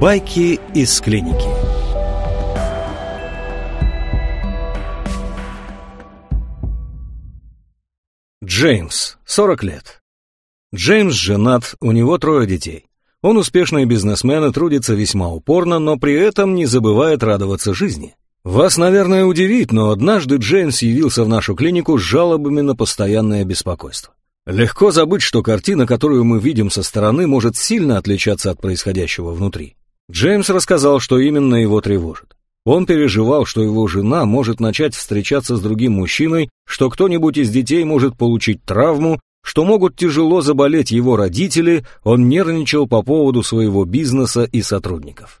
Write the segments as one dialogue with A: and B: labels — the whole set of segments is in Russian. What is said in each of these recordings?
A: Байки из клиники. Джеймс, 40 лет. Джеймс женат, у него трое детей. Он успешный бизнесмен и трудится весьма упорно, но при этом не забывает радоваться жизни. Вас, наверное, удивит, но однажды Джеймс явился в нашу клинику с жалобами на постоянное беспокойство. Легко забыть, что картина, которую мы видим со стороны, может сильно отличаться от происходящего внутри. Джеймс рассказал, что именно его тревожит. Он переживал, что его жена может начать встречаться с другим мужчиной, что кто-нибудь из детей может получить травму, что могут тяжело заболеть его родители, он нервничал по поводу своего бизнеса и сотрудников.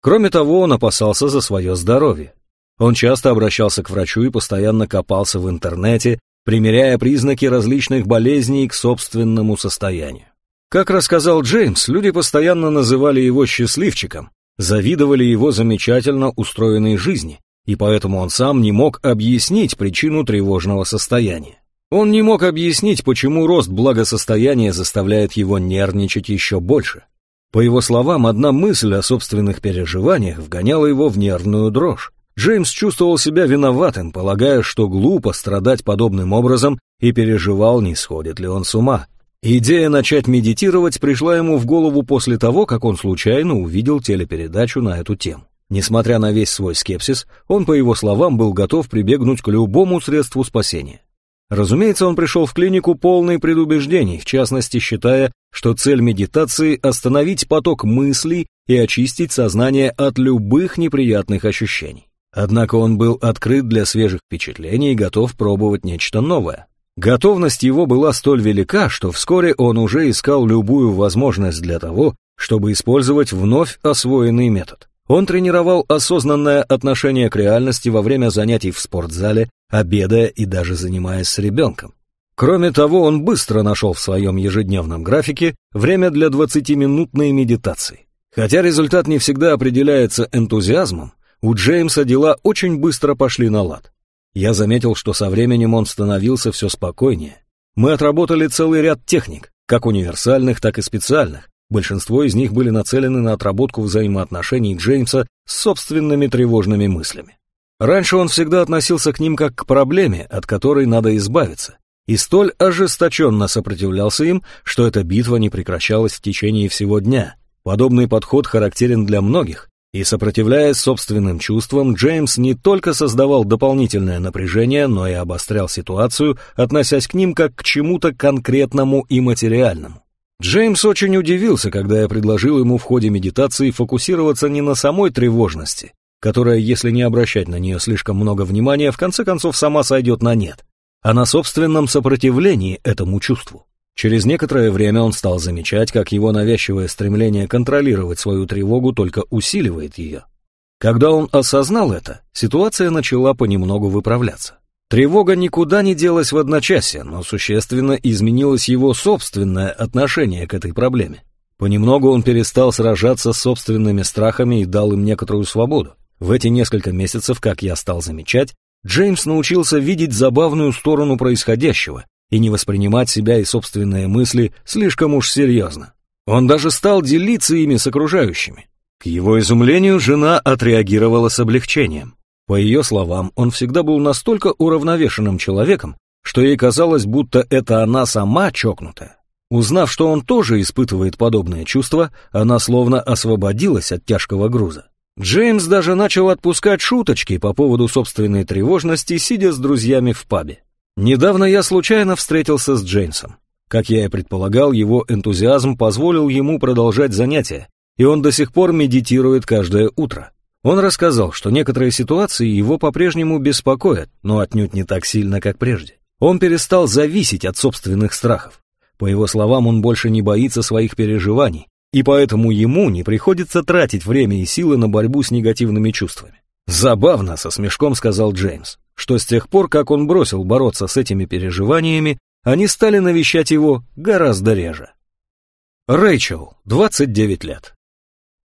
A: Кроме того, он опасался за свое здоровье. Он часто обращался к врачу и постоянно копался в интернете, примеряя признаки различных болезней к собственному состоянию. Как рассказал Джеймс, люди постоянно называли его счастливчиком, завидовали его замечательно устроенной жизни, и поэтому он сам не мог объяснить причину тревожного состояния. Он не мог объяснить, почему рост благосостояния заставляет его нервничать еще больше. По его словам, одна мысль о собственных переживаниях вгоняла его в нервную дрожь. Джеймс чувствовал себя виноватым, полагая, что глупо страдать подобным образом, и переживал, не сходит ли он с ума. Идея начать медитировать пришла ему в голову после того, как он случайно увидел телепередачу на эту тему. Несмотря на весь свой скепсис, он, по его словам, был готов прибегнуть к любому средству спасения. Разумеется, он пришел в клинику полный предубеждений, в частности считая, что цель медитации – остановить поток мыслей и очистить сознание от любых неприятных ощущений. Однако он был открыт для свежих впечатлений и готов пробовать нечто новое. Готовность его была столь велика, что вскоре он уже искал любую возможность для того, чтобы использовать вновь освоенный метод. Он тренировал осознанное отношение к реальности во время занятий в спортзале, обедая и даже занимаясь с ребенком. Кроме того, он быстро нашел в своем ежедневном графике время для 20-минутной медитации. Хотя результат не всегда определяется энтузиазмом, у Джеймса дела очень быстро пошли на лад. Я заметил, что со временем он становился все спокойнее. Мы отработали целый ряд техник, как универсальных, так и специальных. Большинство из них были нацелены на отработку взаимоотношений Джеймса с собственными тревожными мыслями. Раньше он всегда относился к ним как к проблеме, от которой надо избавиться, и столь ожесточенно сопротивлялся им, что эта битва не прекращалась в течение всего дня. Подобный подход характерен для многих, и сопротивляясь собственным чувствам, Джеймс не только создавал дополнительное напряжение, но и обострял ситуацию, относясь к ним как к чему-то конкретному и материальному. Джеймс очень удивился, когда я предложил ему в ходе медитации фокусироваться не на самой тревожности, которая, если не обращать на нее слишком много внимания, в конце концов сама сойдет на нет, а на собственном сопротивлении этому чувству. Через некоторое время он стал замечать, как его навязчивое стремление контролировать свою тревогу только усиливает ее. Когда он осознал это, ситуация начала понемногу выправляться. Тревога никуда не делась в одночасье, но существенно изменилось его собственное отношение к этой проблеме. Понемногу он перестал сражаться с собственными страхами и дал им некоторую свободу. В эти несколько месяцев, как я стал замечать, Джеймс научился видеть забавную сторону происходящего и не воспринимать себя и собственные мысли слишком уж серьезно. Он даже стал делиться ими с окружающими. К его изумлению жена отреагировала с облегчением. По ее словам, он всегда был настолько уравновешенным человеком, что ей казалось, будто это она сама чокнутая. Узнав, что он тоже испытывает подобные чувства, она словно освободилась от тяжкого груза. Джеймс даже начал отпускать шуточки по поводу собственной тревожности, сидя с друзьями в пабе. Недавно я случайно встретился с Джеймсом. Как я и предполагал, его энтузиазм позволил ему продолжать занятия, и он до сих пор медитирует каждое утро. Он рассказал, что некоторые ситуации его по-прежнему беспокоят, но отнюдь не так сильно, как прежде. Он перестал зависеть от собственных страхов. По его словам, он больше не боится своих переживаний, и поэтому ему не приходится тратить время и силы на борьбу с негативными чувствами. «Забавно», — со смешком сказал Джеймс что с тех пор, как он бросил бороться с этими переживаниями, они стали навещать его гораздо реже. Рэйчел, 29 лет.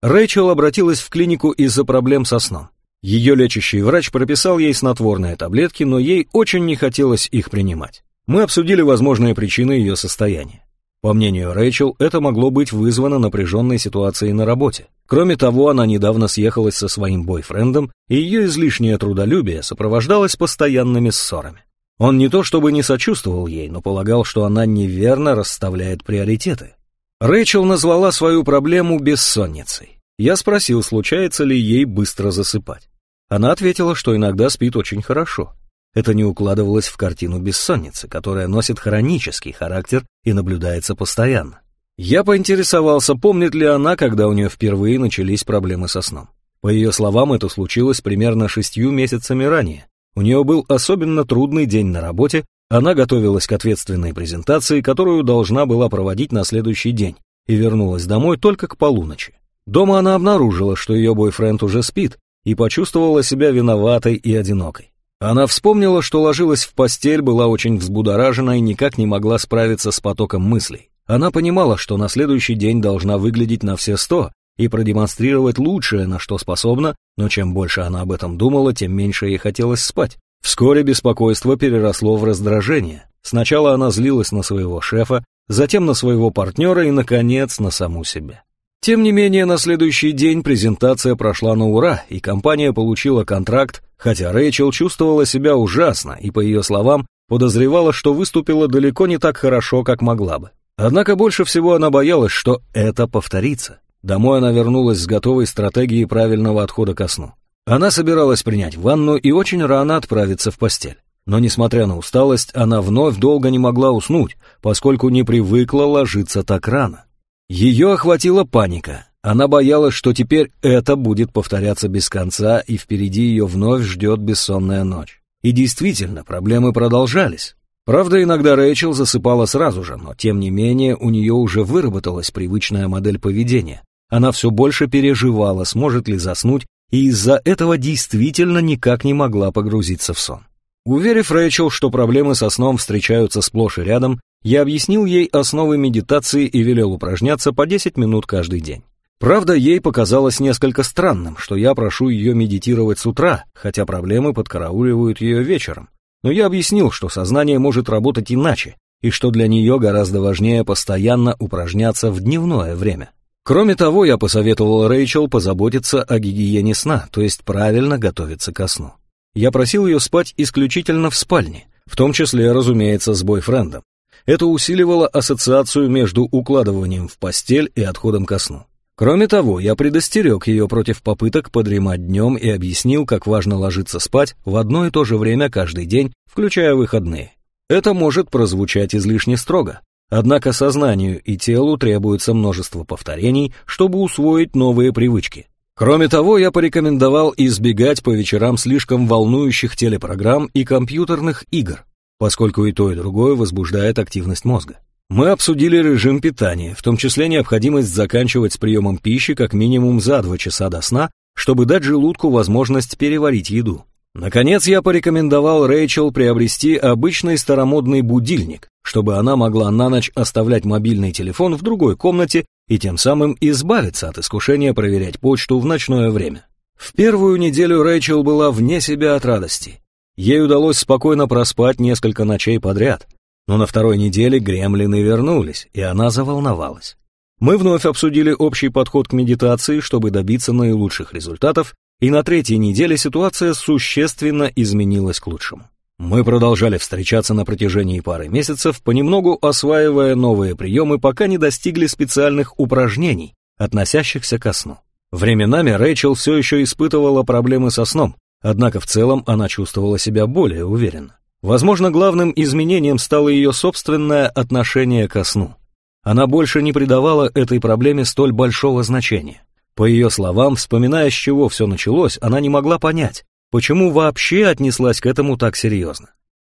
A: Рэйчел обратилась в клинику из-за проблем со сном. Ее лечащий врач прописал ей снотворные таблетки, но ей очень не хотелось их принимать. Мы обсудили возможные причины ее состояния. По мнению Рэйчел, это могло быть вызвано напряженной ситуацией на работе. Кроме того, она недавно съехалась со своим бойфрендом, и ее излишнее трудолюбие сопровождалось постоянными ссорами. Он не то чтобы не сочувствовал ей, но полагал, что она неверно расставляет приоритеты. Рэйчел назвала свою проблему бессонницей. Я спросил, случается ли ей быстро засыпать. Она ответила, что иногда спит очень хорошо. Это не укладывалось в картину бессонницы, которая носит хронический характер и наблюдается постоянно. Я поинтересовался, помнит ли она, когда у нее впервые начались проблемы со сном. По ее словам, это случилось примерно шестью месяцами ранее. У нее был особенно трудный день на работе, она готовилась к ответственной презентации, которую должна была проводить на следующий день, и вернулась домой только к полуночи. Дома она обнаружила, что ее бойфренд уже спит, и почувствовала себя виноватой и одинокой. Она вспомнила, что ложилась в постель, была очень взбудоражена и никак не могла справиться с потоком мыслей. Она понимала, что на следующий день должна выглядеть на все сто и продемонстрировать лучшее, на что способна, но чем больше она об этом думала, тем меньше ей хотелось спать. Вскоре беспокойство переросло в раздражение. Сначала она злилась на своего шефа, затем на своего партнера и, наконец, на саму себя. Тем не менее, на следующий день презентация прошла на ура, и компания получила контракт, хотя Рэйчел чувствовала себя ужасно и, по ее словам, подозревала, что выступила далеко не так хорошо, как могла бы. Однако больше всего она боялась, что это повторится. Домой она вернулась с готовой стратегией правильного отхода ко сну. Она собиралась принять ванну и очень рано отправиться в постель. Но, несмотря на усталость, она вновь долго не могла уснуть, поскольку не привыкла ложиться так рано. Ее охватила паника. Она боялась, что теперь это будет повторяться без конца, и впереди ее вновь ждет бессонная ночь. И действительно, проблемы продолжались. Правда, иногда Рэйчел засыпала сразу же, но тем не менее у нее уже выработалась привычная модель поведения. Она все больше переживала, сможет ли заснуть, и из-за этого действительно никак не могла погрузиться в сон. Уверив Рэйчел, что проблемы со сном встречаются сплошь и рядом, я объяснил ей основы медитации и велел упражняться по 10 минут каждый день. Правда, ей показалось несколько странным, что я прошу ее медитировать с утра, хотя проблемы подкарауливают ее вечером но я объяснил, что сознание может работать иначе, и что для нее гораздо важнее постоянно упражняться в дневное время. Кроме того, я посоветовал Рэйчел позаботиться о гигиене сна, то есть правильно готовиться ко сну. Я просил ее спать исключительно в спальне, в том числе, разумеется, с бойфрендом. Это усиливало ассоциацию между укладыванием в постель и отходом ко сну. Кроме того, я предостерег ее против попыток подремать днем и объяснил, как важно ложиться спать в одно и то же время каждый день, включая выходные. Это может прозвучать излишне строго, однако сознанию и телу требуется множество повторений, чтобы усвоить новые привычки. Кроме того, я порекомендовал избегать по вечерам слишком волнующих телепрограмм и компьютерных игр, поскольку и то, и другое возбуждает активность мозга. Мы обсудили режим питания, в том числе необходимость заканчивать с приемом пищи как минимум за два часа до сна, чтобы дать желудку возможность переварить еду. Наконец, я порекомендовал Рэйчел приобрести обычный старомодный будильник, чтобы она могла на ночь оставлять мобильный телефон в другой комнате и тем самым избавиться от искушения проверять почту в ночное время. В первую неделю Рэйчел была вне себя от радости. Ей удалось спокойно проспать несколько ночей подряд, но на второй неделе гремлины вернулись, и она заволновалась. Мы вновь обсудили общий подход к медитации, чтобы добиться наилучших результатов, и на третьей неделе ситуация существенно изменилась к лучшему. Мы продолжали встречаться на протяжении пары месяцев, понемногу осваивая новые приемы, пока не достигли специальных упражнений, относящихся ко сну. Временами Рэйчел все еще испытывала проблемы со сном, однако в целом она чувствовала себя более уверенно. Возможно, главным изменением стало ее собственное отношение ко сну. Она больше не придавала этой проблеме столь большого значения. По ее словам, вспоминая, с чего все началось, она не могла понять, почему вообще отнеслась к этому так серьезно.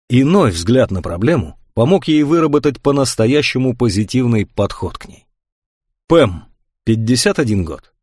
A: Иной взгляд на проблему помог ей выработать по-настоящему позитивный подход к ней. Пэм, 51 год.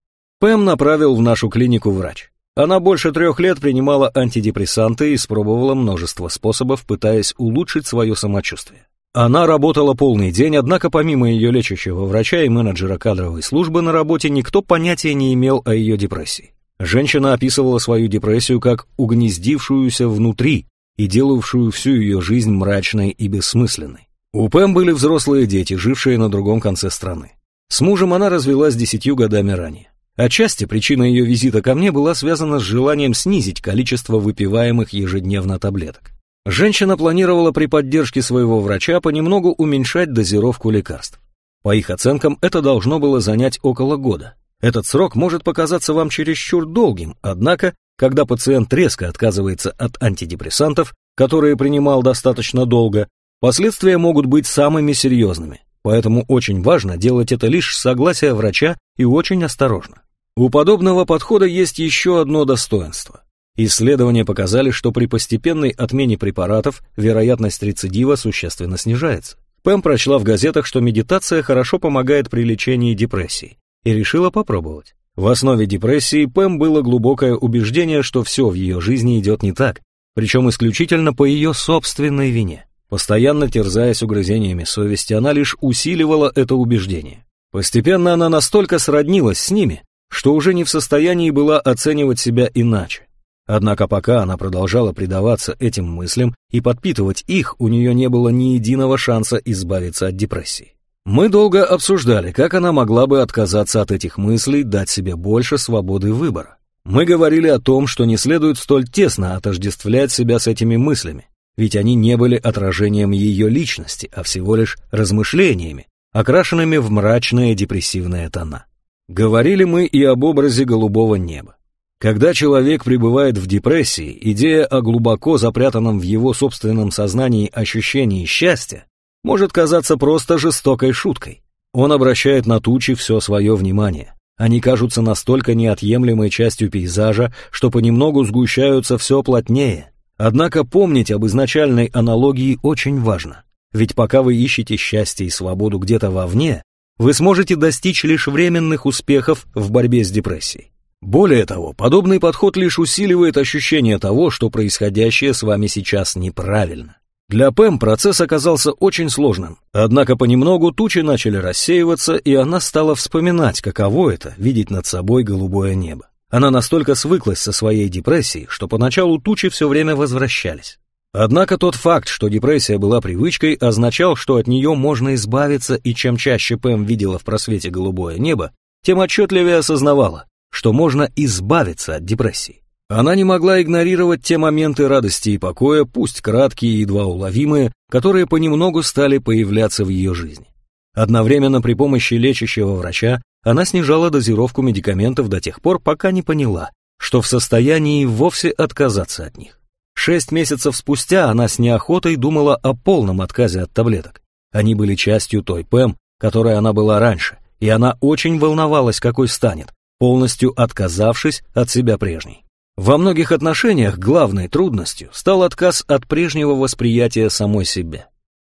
A: Пэм направил в нашу клинику врач. Она больше трех лет принимала антидепрессанты и испробовала множество способов, пытаясь улучшить свое самочувствие. Она работала полный день, однако помимо ее лечащего врача и менеджера кадровой службы на работе никто понятия не имел о ее депрессии. Женщина описывала свою депрессию как угнездившуюся внутри и делавшую всю ее жизнь мрачной и бессмысленной. У Пэм были взрослые дети, жившие на другом конце страны. С мужем она развелась десятью годами ранее. Отчасти причина ее визита ко мне была связана с желанием снизить количество выпиваемых ежедневно таблеток. Женщина планировала при поддержке своего врача понемногу уменьшать дозировку лекарств. По их оценкам, это должно было занять около года. Этот срок может показаться вам чересчур долгим, однако, когда пациент резко отказывается от антидепрессантов, которые принимал достаточно долго, последствия могут быть самыми серьезными. Поэтому очень важно делать это лишь с согласия врача и очень осторожно. У подобного подхода есть еще одно достоинство. Исследования показали, что при постепенной отмене препаратов вероятность рецидива существенно снижается. Пэм прочла в газетах, что медитация хорошо помогает при лечении депрессии, и решила попробовать. В основе депрессии Пэм было глубокое убеждение, что все в ее жизни идет не так, причем исключительно по ее собственной вине. Постоянно терзаясь угрызениями совести, она лишь усиливала это убеждение. Постепенно она настолько сроднилась с ними, что уже не в состоянии была оценивать себя иначе. Однако пока она продолжала предаваться этим мыслям и подпитывать их, у нее не было ни единого шанса избавиться от депрессии. Мы долго обсуждали, как она могла бы отказаться от этих мыслей, дать себе больше свободы выбора. Мы говорили о том, что не следует столь тесно отождествлять себя с этими мыслями, ведь они не были отражением ее личности, а всего лишь размышлениями, окрашенными в мрачные депрессивные тона. Говорили мы и об образе голубого неба. Когда человек пребывает в депрессии, идея о глубоко запрятанном в его собственном сознании ощущении счастья может казаться просто жестокой шуткой. Он обращает на тучи все свое внимание. Они кажутся настолько неотъемлемой частью пейзажа, что понемногу сгущаются все плотнее. Однако помнить об изначальной аналогии очень важно. Ведь пока вы ищете счастье и свободу где-то вовне, вы сможете достичь лишь временных успехов в борьбе с депрессией. Более того, подобный подход лишь усиливает ощущение того, что происходящее с вами сейчас неправильно. Для Пэм процесс оказался очень сложным, однако понемногу тучи начали рассеиваться, и она стала вспоминать, каково это — видеть над собой голубое небо. Она настолько свыклась со своей депрессией, что поначалу тучи все время возвращались. Однако тот факт, что депрессия была привычкой, означал, что от нее можно избавиться, и чем чаще Пэм видела в просвете голубое небо, тем отчетливее осознавала, что можно избавиться от депрессии. Она не могла игнорировать те моменты радости и покоя, пусть краткие и едва уловимые, которые понемногу стали появляться в ее жизни. Одновременно при помощи лечащего врача она снижала дозировку медикаментов до тех пор, пока не поняла, что в состоянии вовсе отказаться от них. Шесть месяцев спустя она с неохотой думала о полном отказе от таблеток. Они были частью той ПЭМ, которой она была раньше, и она очень волновалась, какой станет, полностью отказавшись от себя прежней. Во многих отношениях главной трудностью стал отказ от прежнего восприятия самой себя.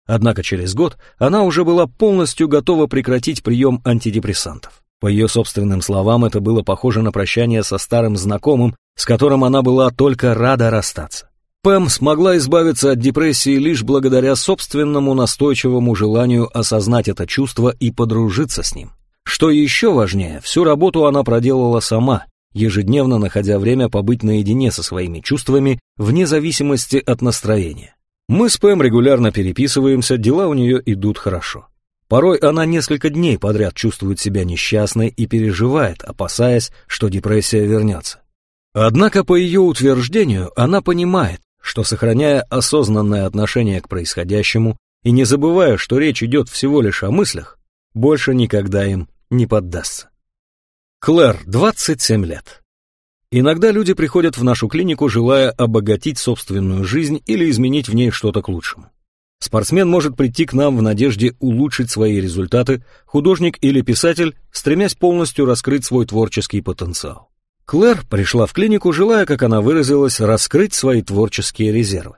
A: Однако через год она уже была полностью готова прекратить прием антидепрессантов. По ее собственным словам, это было похоже на прощание со старым знакомым, с которым она была только рада расстаться. Пэм смогла избавиться от депрессии лишь благодаря собственному настойчивому желанию осознать это чувство и подружиться с ним. Что еще важнее, всю работу она проделала сама, ежедневно находя время побыть наедине со своими чувствами вне зависимости от настроения. Мы с Пэм регулярно переписываемся, дела у нее идут хорошо. Порой она несколько дней подряд чувствует себя несчастной и переживает, опасаясь, что депрессия вернется. Однако, по ее утверждению, она понимает, что, сохраняя осознанное отношение к происходящему и не забывая, что речь идет всего лишь о мыслях, больше никогда им не поддастся. Клэр, 27 лет. Иногда люди приходят в нашу клинику, желая обогатить собственную жизнь или изменить в ней что-то к лучшему. Спортсмен может прийти к нам в надежде улучшить свои результаты, художник или писатель, стремясь полностью раскрыть свой творческий потенциал. Клэр пришла в клинику, желая, как она выразилась, раскрыть свои творческие резервы.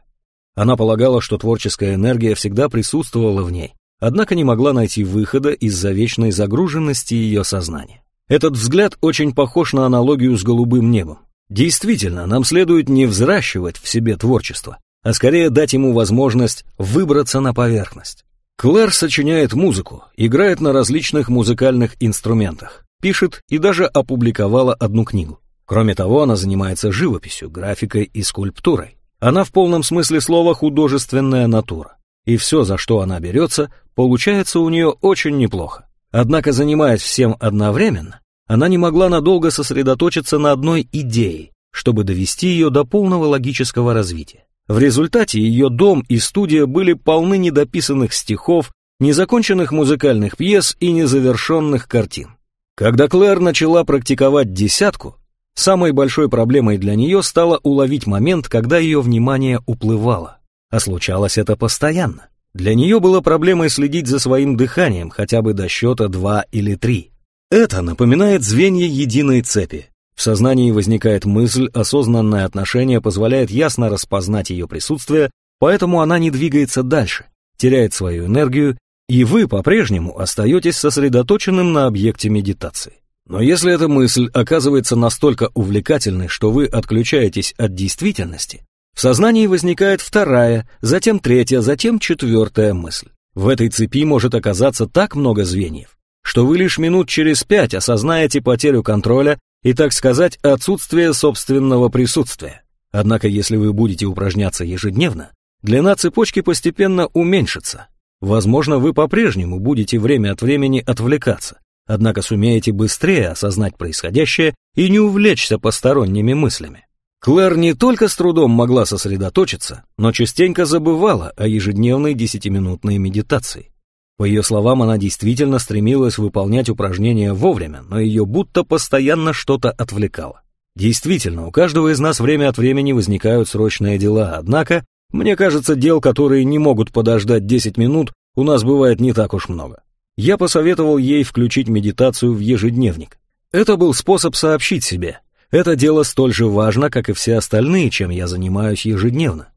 A: Она полагала, что творческая энергия всегда присутствовала в ней, однако не могла найти выхода из-за вечной загруженности ее сознания. Этот взгляд очень похож на аналогию с голубым небом. Действительно, нам следует не взращивать в себе творчество, а скорее дать ему возможность выбраться на поверхность. Клэр сочиняет музыку, играет на различных музыкальных инструментах, пишет и даже опубликовала одну книгу. Кроме того, она занимается живописью, графикой и скульптурой. Она в полном смысле слова художественная натура и все, за что она берется, получается у нее очень неплохо. Однако, занимаясь всем одновременно, Она не могла надолго сосредоточиться на одной идее, чтобы довести ее до полного логического развития. В результате ее дом и студия были полны недописанных стихов, незаконченных музыкальных пьес и незавершенных картин. Когда Клэр начала практиковать десятку, самой большой проблемой для нее стало уловить момент, когда ее внимание уплывало. А случалось это постоянно. Для нее было проблемой следить за своим дыханием хотя бы до счета два или три. Это напоминает звенья единой цепи. В сознании возникает мысль, осознанное отношение позволяет ясно распознать ее присутствие, поэтому она не двигается дальше, теряет свою энергию, и вы по-прежнему остаетесь сосредоточенным на объекте медитации. Но если эта мысль оказывается настолько увлекательной, что вы отключаетесь от действительности, в сознании возникает вторая, затем третья, затем четвертая мысль. В этой цепи может оказаться так много звеньев, что вы лишь минут через пять осознаете потерю контроля и, так сказать, отсутствие собственного присутствия. Однако, если вы будете упражняться ежедневно, длина цепочки постепенно уменьшится. Возможно, вы по-прежнему будете время от времени отвлекаться, однако сумеете быстрее осознать происходящее и не увлечься посторонними мыслями. Клэр не только с трудом могла сосредоточиться, но частенько забывала о ежедневной десятиминутной медитации. По ее словам, она действительно стремилась выполнять упражнения вовремя, но ее будто постоянно что-то отвлекало. Действительно, у каждого из нас время от времени возникают срочные дела, однако, мне кажется, дел, которые не могут подождать 10 минут, у нас бывает не так уж много. Я посоветовал ей включить медитацию в ежедневник. Это был способ сообщить себе. Это дело столь же важно, как и все остальные, чем я занимаюсь ежедневно.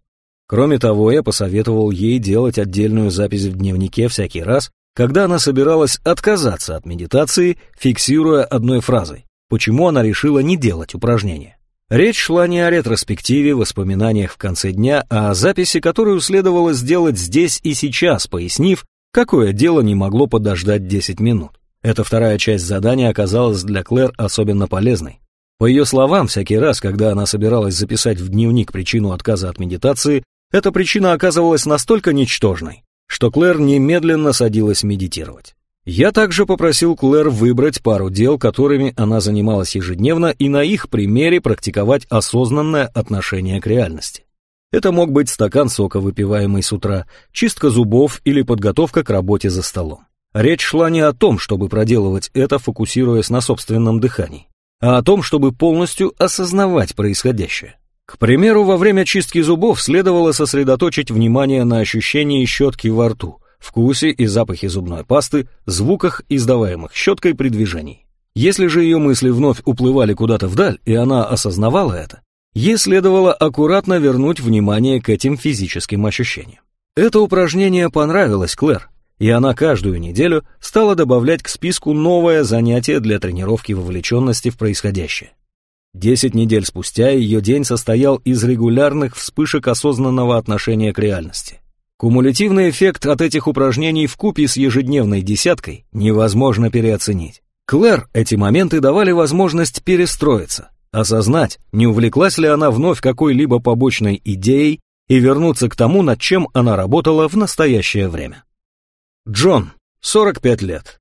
A: Кроме того, я посоветовал ей делать отдельную запись в дневнике всякий раз, когда она собиралась отказаться от медитации, фиксируя одной фразой, почему она решила не делать упражнения. Речь шла не о ретроспективе, воспоминаниях в конце дня, а о записи, которую следовало сделать здесь и сейчас, пояснив, какое дело не могло подождать 10 минут. Эта вторая часть задания оказалась для Клэр особенно полезной. По ее словам, всякий раз, когда она собиралась записать в дневник причину отказа от медитации, эта причина оказывалась настолько ничтожной, что Клэр немедленно садилась медитировать. Я также попросил Клэр выбрать пару дел, которыми она занималась ежедневно, и на их примере практиковать осознанное отношение к реальности. Это мог быть стакан сока, выпиваемый с утра, чистка зубов или подготовка к работе за столом. Речь шла не о том, чтобы проделывать это, фокусируясь на собственном дыхании, а о том, чтобы полностью осознавать происходящее. К примеру, во время чистки зубов следовало сосредоточить внимание на ощущении щетки во рту, вкусе и запахе зубной пасты, звуках, издаваемых щеткой при движении. Если же ее мысли вновь уплывали куда-то вдаль, и она осознавала это, ей следовало аккуратно вернуть внимание к этим физическим ощущениям. Это упражнение понравилось Клэр, и она каждую неделю стала добавлять к списку новое занятие для тренировки вовлеченности в происходящее. Десять недель спустя ее день состоял из регулярных вспышек осознанного отношения к реальности. Кумулятивный эффект от этих упражнений в купе с ежедневной десяткой невозможно переоценить. Клэр эти моменты давали возможность перестроиться, осознать, не увлеклась ли она вновь какой-либо побочной идеей и вернуться к тому, над чем она работала в настоящее время. Джон, 45 лет.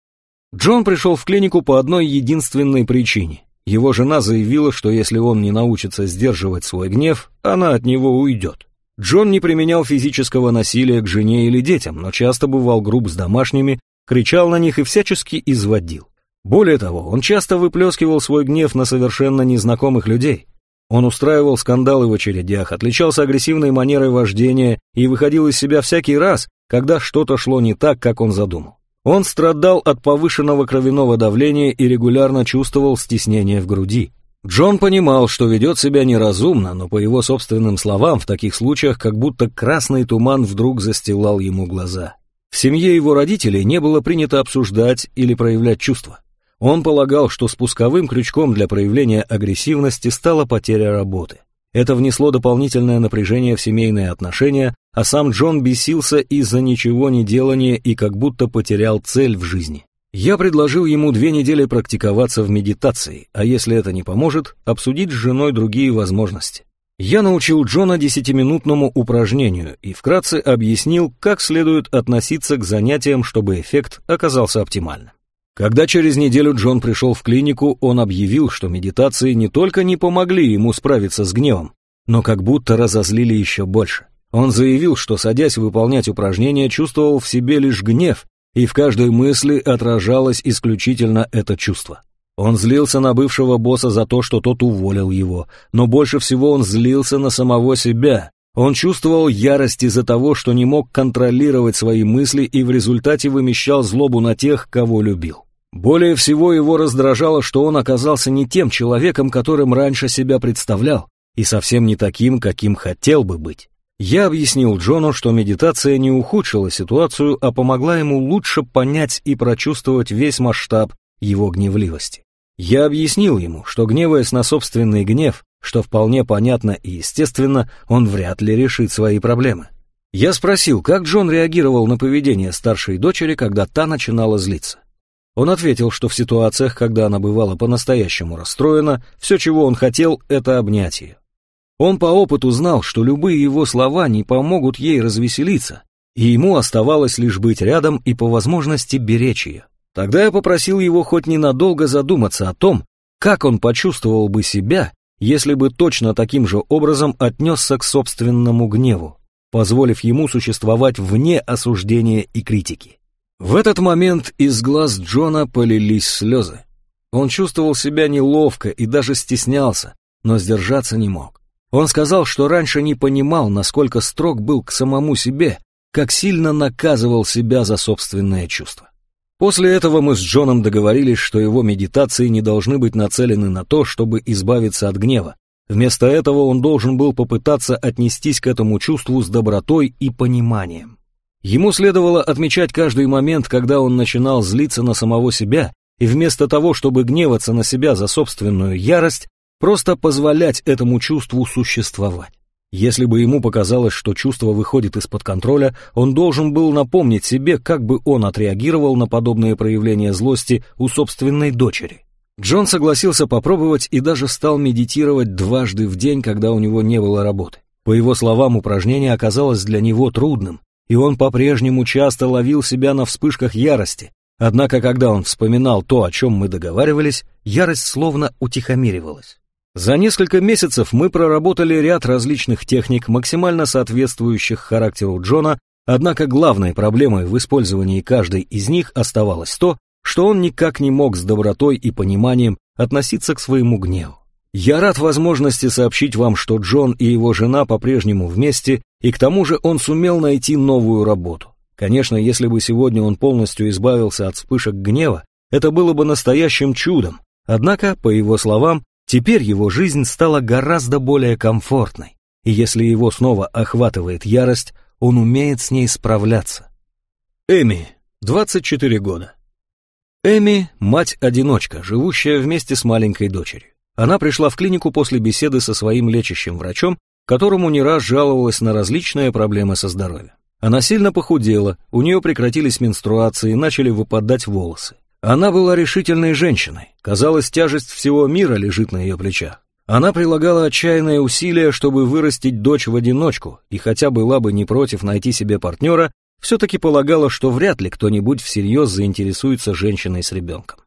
A: Джон пришел в клинику по одной единственной причине. Его жена заявила, что если он не научится сдерживать свой гнев, она от него уйдет. Джон не применял физического насилия к жене или детям, но часто бывал груб с домашними, кричал на них и всячески изводил. Более того, он часто выплескивал свой гнев на совершенно незнакомых людей. Он устраивал скандалы в очередях, отличался агрессивной манерой вождения и выходил из себя всякий раз, когда что-то шло не так, как он задумал. Он страдал от повышенного кровяного давления и регулярно чувствовал стеснение в груди. Джон понимал, что ведет себя неразумно, но по его собственным словам, в таких случаях как будто красный туман вдруг застилал ему глаза. В семье его родителей не было принято обсуждать или проявлять чувства. Он полагал, что спусковым крючком для проявления агрессивности стала потеря работы. Это внесло дополнительное напряжение в семейные отношения, а сам Джон бесился из-за ничего не делания и как будто потерял цель в жизни. Я предложил ему две недели практиковаться в медитации, а если это не поможет, обсудить с женой другие возможности. Я научил Джона десятиминутному упражнению и вкратце объяснил, как следует относиться к занятиям, чтобы эффект оказался оптимальным. Когда через неделю Джон пришел в клинику, он объявил, что медитации не только не помогли ему справиться с гневом, но как будто разозлили еще больше. Он заявил, что, садясь выполнять упражнения, чувствовал в себе лишь гнев, и в каждой мысли отражалось исключительно это чувство. Он злился на бывшего босса за то, что тот уволил его, но больше всего он злился на самого себя. Он чувствовал ярость из-за того, что не мог контролировать свои мысли и в результате вымещал злобу на тех, кого любил. Более всего его раздражало, что он оказался не тем человеком, которым раньше себя представлял, и совсем не таким, каким хотел бы быть. Я объяснил Джону, что медитация не ухудшила ситуацию, а помогла ему лучше понять и прочувствовать весь масштаб его гневливости. Я объяснил ему, что гневаясь на собственный гнев, что вполне понятно и естественно, он вряд ли решит свои проблемы. Я спросил, как Джон реагировал на поведение старшей дочери, когда та начинала злиться. Он ответил, что в ситуациях, когда она бывала по-настоящему расстроена, все, чего он хотел, это обнять ее. Он по опыту знал, что любые его слова не помогут ей развеселиться, и ему оставалось лишь быть рядом и по возможности беречь ее. Тогда я попросил его хоть ненадолго задуматься о том, как он почувствовал бы себя, если бы точно таким же образом отнесся к собственному гневу, позволив ему существовать вне осуждения и критики. В этот момент из глаз Джона полились слезы. Он чувствовал себя неловко и даже стеснялся, но сдержаться не мог. Он сказал, что раньше не понимал, насколько строг был к самому себе, как сильно наказывал себя за собственное чувство. После этого мы с Джоном договорились, что его медитации не должны быть нацелены на то, чтобы избавиться от гнева. Вместо этого он должен был попытаться отнестись к этому чувству с добротой и пониманием. Ему следовало отмечать каждый момент, когда он начинал злиться на самого себя, и вместо того, чтобы гневаться на себя за собственную ярость, просто позволять этому чувству существовать. Если бы ему показалось, что чувство выходит из-под контроля, он должен был напомнить себе, как бы он отреагировал на подобные проявления злости у собственной дочери. Джон согласился попробовать и даже стал медитировать дважды в день, когда у него не было работы. По его словам, упражнение оказалось для него трудным, и он по-прежнему часто ловил себя на вспышках ярости. Однако, когда он вспоминал то, о чем мы договаривались, ярость словно утихомиривалась. За несколько месяцев мы проработали ряд различных техник, максимально соответствующих характеру Джона, однако главной проблемой в использовании каждой из них оставалось то, что он никак не мог с добротой и пониманием относиться к своему гневу. Я рад возможности сообщить вам, что Джон и его жена по-прежнему вместе, и к тому же он сумел найти новую работу. Конечно, если бы сегодня он полностью избавился от вспышек гнева, это было бы настоящим чудом. Однако, по его словам, Теперь его жизнь стала гораздо более комфортной, и если его снова охватывает ярость, он умеет с ней справляться. Эми, 24 года. Эми – мать-одиночка, живущая вместе с маленькой дочерью. Она пришла в клинику после беседы со своим лечащим врачом, которому не раз жаловалась на различные проблемы со здоровьем. Она сильно похудела, у нее прекратились менструации и начали выпадать волосы. Она была решительной женщиной. Казалось, тяжесть всего мира лежит на ее плечах. Она прилагала отчаянные усилия, чтобы вырастить дочь в одиночку, и хотя была бы не против найти себе партнера, все-таки полагала, что вряд ли кто-нибудь всерьез заинтересуется женщиной с ребенком.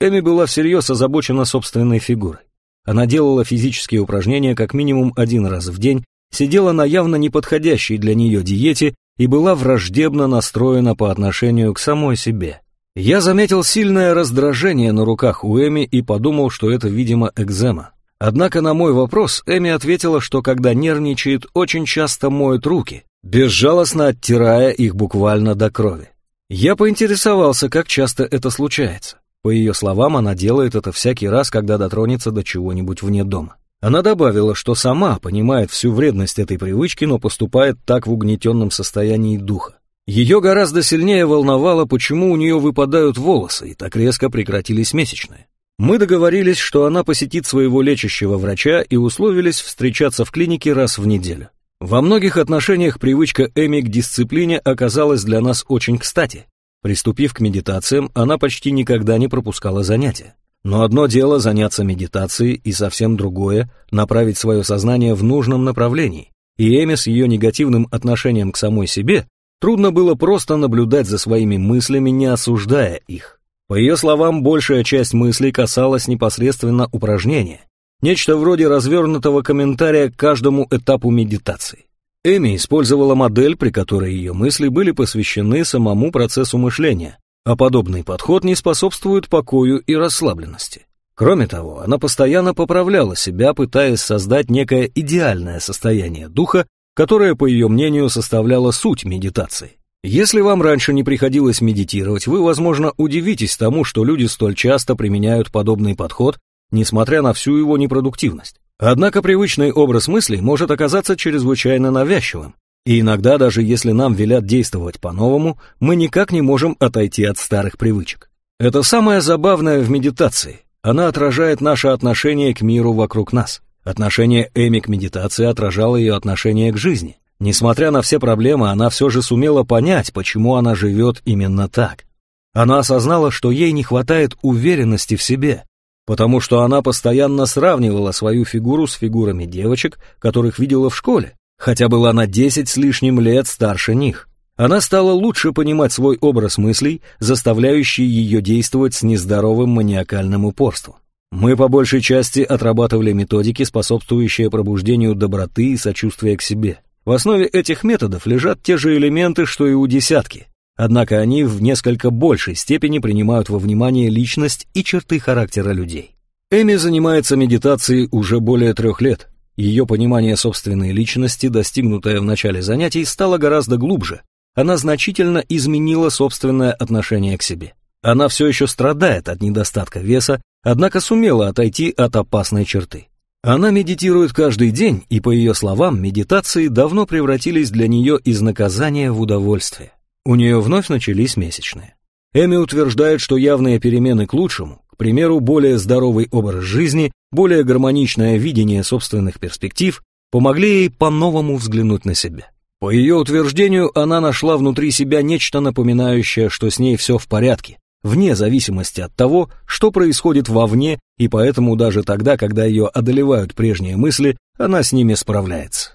A: Эми была всерьез озабочена собственной фигурой. Она делала физические упражнения как минимум один раз в день, сидела на явно неподходящей для нее диете и была враждебно настроена по отношению к самой себе. Я заметил сильное раздражение на руках у Эми и подумал, что это, видимо, экзема. Однако на мой вопрос Эми ответила, что когда нервничает, очень часто моет руки, безжалостно оттирая их буквально до крови. Я поинтересовался, как часто это случается. По ее словам, она делает это всякий раз, когда дотронется до чего-нибудь вне дома. Она добавила, что сама понимает всю вредность этой привычки, но поступает так в угнетенном состоянии духа. Ее гораздо сильнее волновало, почему у нее выпадают волосы и так резко прекратились месячные. Мы договорились, что она посетит своего лечащего врача и условились встречаться в клинике раз в неделю. Во многих отношениях привычка Эми к дисциплине оказалась для нас очень кстати. Приступив к медитациям, она почти никогда не пропускала занятия. Но одно дело заняться медитацией, и совсем другое — направить свое сознание в нужном направлении. И Эми с ее негативным отношением к самой себе Трудно было просто наблюдать за своими мыслями, не осуждая их. По ее словам, большая часть мыслей касалась непосредственно упражнения, нечто вроде развернутого комментария к каждому этапу медитации. Эми использовала модель, при которой ее мысли были посвящены самому процессу мышления, а подобный подход не способствует покою и расслабленности. Кроме того, она постоянно поправляла себя, пытаясь создать некое идеальное состояние духа, которое, по ее мнению, составляло суть медитации. Если вам раньше не приходилось медитировать, вы, возможно, удивитесь тому, что люди столь часто применяют подобный подход, несмотря на всю его непродуктивность. Однако привычный образ мыслей может оказаться чрезвычайно навязчивым, и иногда даже если нам велят действовать по-новому, мы никак не можем отойти от старых привычек. Это самое забавное в медитации. Она отражает наше отношение к миру вокруг нас. Отношение Эми к медитации отражало ее отношение к жизни. Несмотря на все проблемы, она все же сумела понять, почему она живет именно так. Она осознала, что ей не хватает уверенности в себе, потому что она постоянно сравнивала свою фигуру с фигурами девочек, которых видела в школе, хотя была на 10 с лишним лет старше них. Она стала лучше понимать свой образ мыслей, заставляющий ее действовать с нездоровым маниакальным упорством. Мы по большей части отрабатывали методики, способствующие пробуждению доброты и сочувствия к себе. В основе этих методов лежат те же элементы, что и у десятки, однако они в несколько большей степени принимают во внимание личность и черты характера людей. Эми занимается медитацией уже более трех лет. Ее понимание собственной личности, достигнутое в начале занятий, стало гораздо глубже. Она значительно изменила собственное отношение к себе. Она все еще страдает от недостатка веса, однако сумела отойти от опасной черты. Она медитирует каждый день, и, по ее словам, медитации давно превратились для нее из наказания в удовольствие. У нее вновь начались месячные. Эми утверждает, что явные перемены к лучшему, к примеру, более здоровый образ жизни, более гармоничное видение собственных перспектив, помогли ей по-новому взглянуть на себя. По ее утверждению, она нашла внутри себя нечто напоминающее, что с ней все в порядке, вне зависимости от того, что происходит вовне, и поэтому даже тогда, когда ее одолевают прежние мысли, она с ними справляется.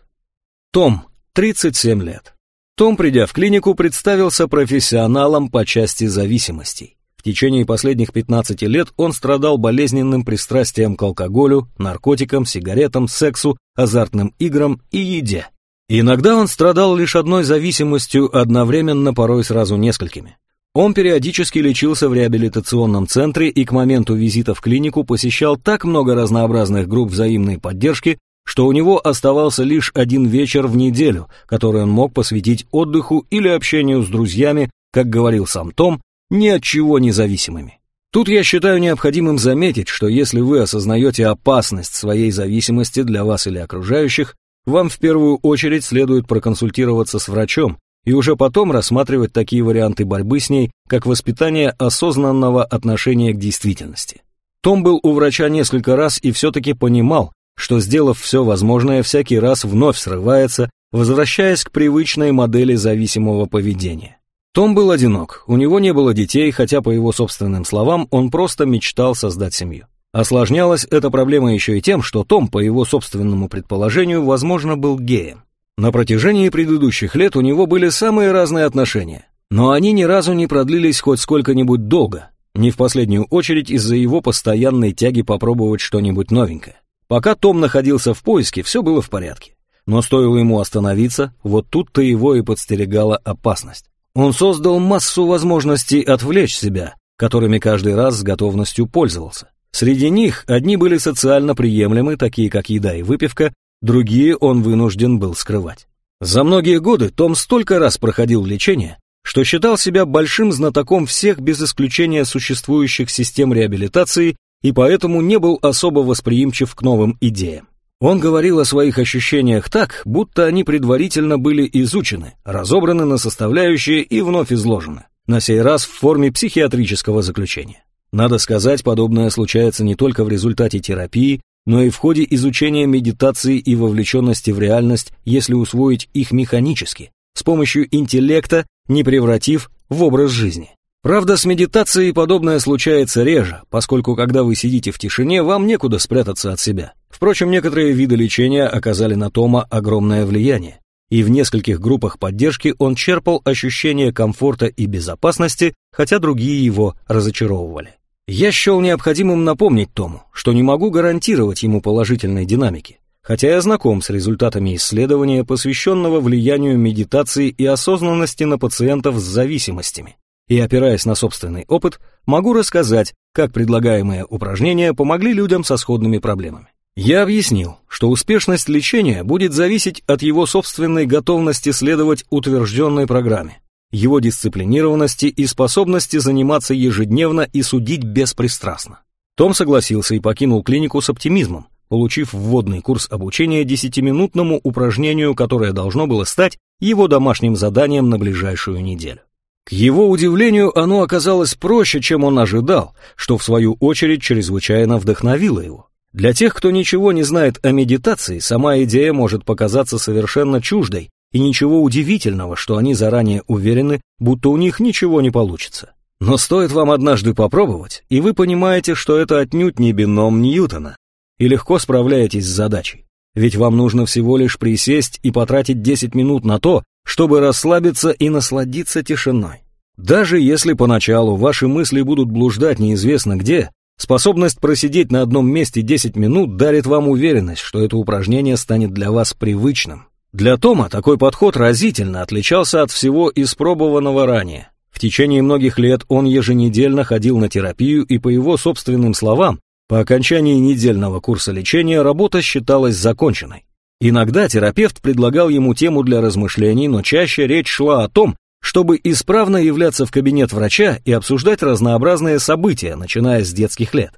A: Том, 37 лет. Том, придя в клинику, представился профессионалом по части зависимостей. В течение последних 15 лет он страдал болезненным пристрастием к алкоголю, наркотикам, сигаретам, сексу, азартным играм и еде. Иногда он страдал лишь одной зависимостью, одновременно порой сразу несколькими. Он периодически лечился в реабилитационном центре и к моменту визита в клинику посещал так много разнообразных групп взаимной поддержки, что у него оставался лишь один вечер в неделю, который он мог посвятить отдыху или общению с друзьями, как говорил сам Том, ни от чего независимыми. Тут я считаю необходимым заметить, что если вы осознаете опасность своей зависимости для вас или окружающих, вам в первую очередь следует проконсультироваться с врачом, и уже потом рассматривать такие варианты борьбы с ней, как воспитание осознанного отношения к действительности. Том был у врача несколько раз и все-таки понимал, что, сделав все возможное, всякий раз вновь срывается, возвращаясь к привычной модели зависимого поведения. Том был одинок, у него не было детей, хотя, по его собственным словам, он просто мечтал создать семью. Осложнялась эта проблема еще и тем, что Том, по его собственному предположению, возможно, был геем. На протяжении предыдущих лет у него были самые разные отношения, но они ни разу не продлились хоть сколько-нибудь долго, не в последнюю очередь из-за его постоянной тяги попробовать что-нибудь новенькое. Пока Том находился в поиске, все было в порядке. Но стоило ему остановиться, вот тут-то его и подстерегала опасность. Он создал массу возможностей отвлечь себя, которыми каждый раз с готовностью пользовался. Среди них одни были социально приемлемы, такие как еда и выпивка, другие он вынужден был скрывать. За многие годы Том столько раз проходил лечение, что считал себя большим знатоком всех без исключения существующих систем реабилитации и поэтому не был особо восприимчив к новым идеям. Он говорил о своих ощущениях так, будто они предварительно были изучены, разобраны на составляющие и вновь изложены, на сей раз в форме психиатрического заключения. Надо сказать, подобное случается не только в результате терапии, но и в ходе изучения медитации и вовлеченности в реальность, если усвоить их механически, с помощью интеллекта, не превратив в образ жизни. Правда, с медитацией подобное случается реже, поскольку когда вы сидите в тишине, вам некуда спрятаться от себя. Впрочем, некоторые виды лечения оказали на Тома огромное влияние. И в нескольких группах поддержки он черпал ощущение комфорта и безопасности, хотя другие его разочаровывали. Я счел необходимым напомнить Тому, что не могу гарантировать ему положительной динамики, хотя я знаком с результатами исследования, посвященного влиянию медитации и осознанности на пациентов с зависимостями. И опираясь на собственный опыт, могу рассказать, как предлагаемые упражнения помогли людям со сходными проблемами. Я объяснил, что успешность лечения будет зависеть от его собственной готовности следовать утвержденной программе, его дисциплинированности и способности заниматься ежедневно и судить беспристрастно. Том согласился и покинул клинику с оптимизмом, получив вводный курс обучения десятиминутному упражнению, которое должно было стать его домашним заданием на ближайшую неделю. К его удивлению, оно оказалось проще, чем он ожидал, что в свою очередь чрезвычайно вдохновило его. Для тех, кто ничего не знает о медитации, сама идея может показаться совершенно чуждой, и ничего удивительного, что они заранее уверены, будто у них ничего не получится. Но стоит вам однажды попробовать, и вы понимаете, что это отнюдь не бином Ньютона, и легко справляетесь с задачей. Ведь вам нужно всего лишь присесть и потратить 10 минут на то, чтобы расслабиться и насладиться тишиной. Даже если поначалу ваши мысли будут блуждать неизвестно где, способность просидеть на одном месте 10 минут дарит вам уверенность, что это упражнение станет для вас привычным. Для Тома такой подход разительно отличался от всего испробованного ранее. В течение многих лет он еженедельно ходил на терапию, и по его собственным словам, по окончании недельного курса лечения работа считалась законченной. Иногда терапевт предлагал ему тему для размышлений, но чаще речь шла о том, чтобы исправно являться в кабинет врача и обсуждать разнообразные события, начиная с детских лет.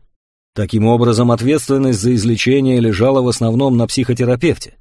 A: Таким образом, ответственность за излечение лежала в основном на психотерапевте.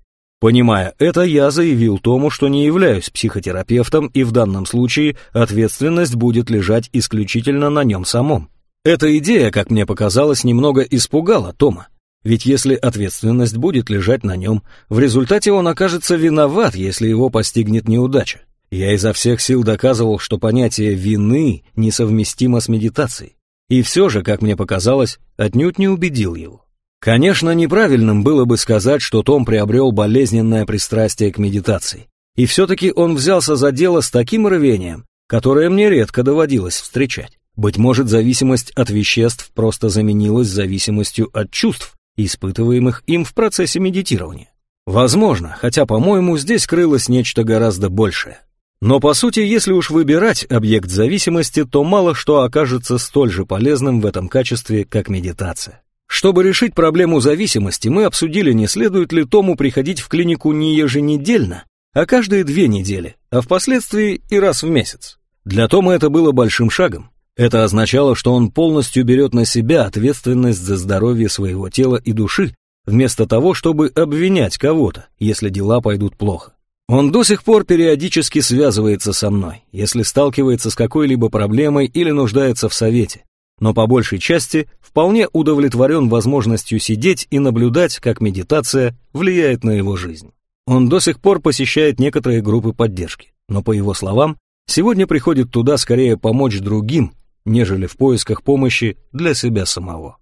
A: Понимая это, я заявил Тому, что не являюсь психотерапевтом, и в данном случае ответственность будет лежать исключительно на нем самом. Эта идея, как мне показалось, немного испугала Тома. Ведь если ответственность будет лежать на нем, в результате он окажется виноват, если его постигнет неудача. Я изо всех сил доказывал, что понятие «вины» несовместимо с медитацией. И все же, как мне показалось, отнюдь не убедил его. Конечно, неправильным было бы сказать, что Том приобрел болезненное пристрастие к медитации. И все-таки он взялся за дело с таким рвением, которое мне редко доводилось встречать. Быть может, зависимость от веществ просто заменилась зависимостью от чувств, испытываемых им в процессе медитирования. Возможно, хотя, по-моему, здесь крылось нечто гораздо большее. Но по сути, если уж выбирать объект зависимости, то мало что окажется столь же полезным в этом качестве, как медитация. Чтобы решить проблему зависимости, мы обсудили, не следует ли Тому приходить в клинику не еженедельно, а каждые две недели, а впоследствии и раз в месяц. Для Тома это было большим шагом. Это означало, что он полностью берет на себя ответственность за здоровье своего тела и души, вместо того, чтобы обвинять кого-то, если дела пойдут плохо. Он до сих пор периодически связывается со мной, если сталкивается с какой-либо проблемой или нуждается в совете, но по большей части вполне удовлетворен возможностью сидеть и наблюдать, как медитация влияет на его жизнь. Он до сих пор посещает некоторые группы поддержки, но, по его словам, сегодня приходит туда скорее помочь другим, нежели в поисках помощи для себя самого.